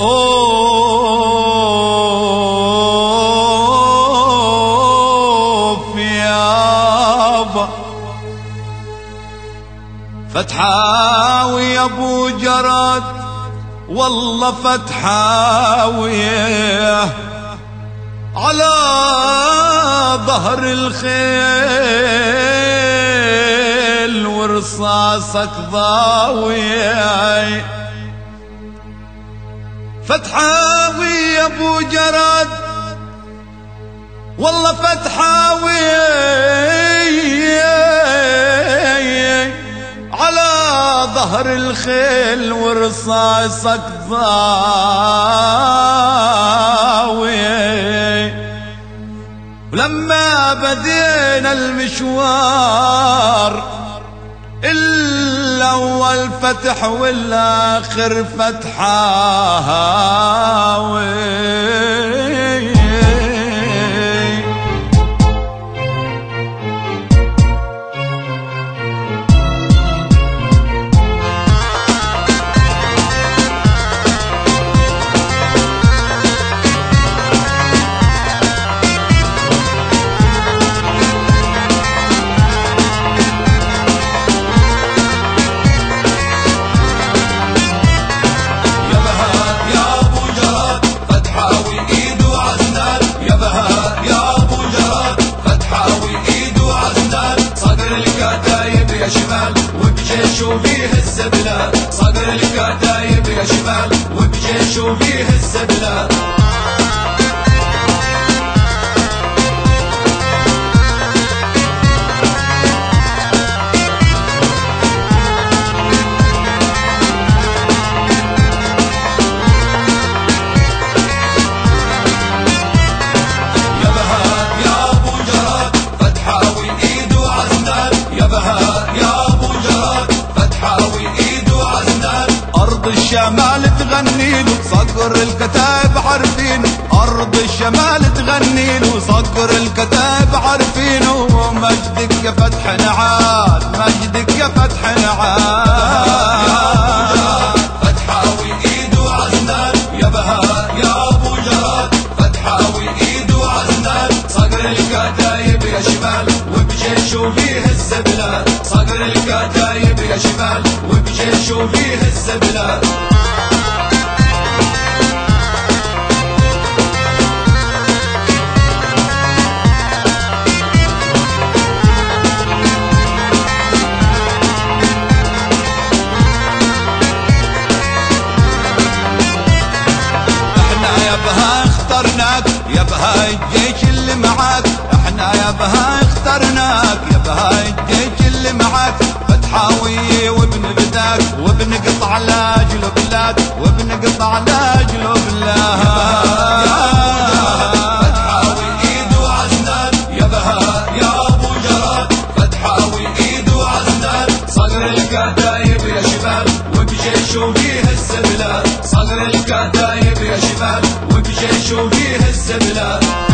أوف يابا. فتحاوي يا أبو جراد والله فتحاوي. على ظهر الخيل ورصاصك ضاوي. فتحاوي يا أبو جراد. والله فتحاوي على ظهر الخيل ورصاصك ضاوي. ولما بدينا المشوار الأول فتح والآخر فتحاوي شمال وبجيش وفيه السبلان صقر الكتايب يا شمال وبجيش وفيه السبلان الشمال تغني له صقر الكتاب عارفين أرض الشمال تغني له صقر الكتاب عارفينه. مجدك يا فتح نعال مجدك يا فتح نعال يا يا أبو جراد صقر الكتايب يا شمال. وبجيش وفيه السبلان صقر الكتايب يا شمال وبجيش وفيه السبلان إحنا يا بها اخترناك يا بها الجيش اللي معاك. إحنا اخترناك الجيش اللي معاك. فتحاوي وعزنان يا بهاء يا أبو جراد فتحاوي ايد وعزنان صقر الكتايب يا شمال وبجيش وفيه السبلان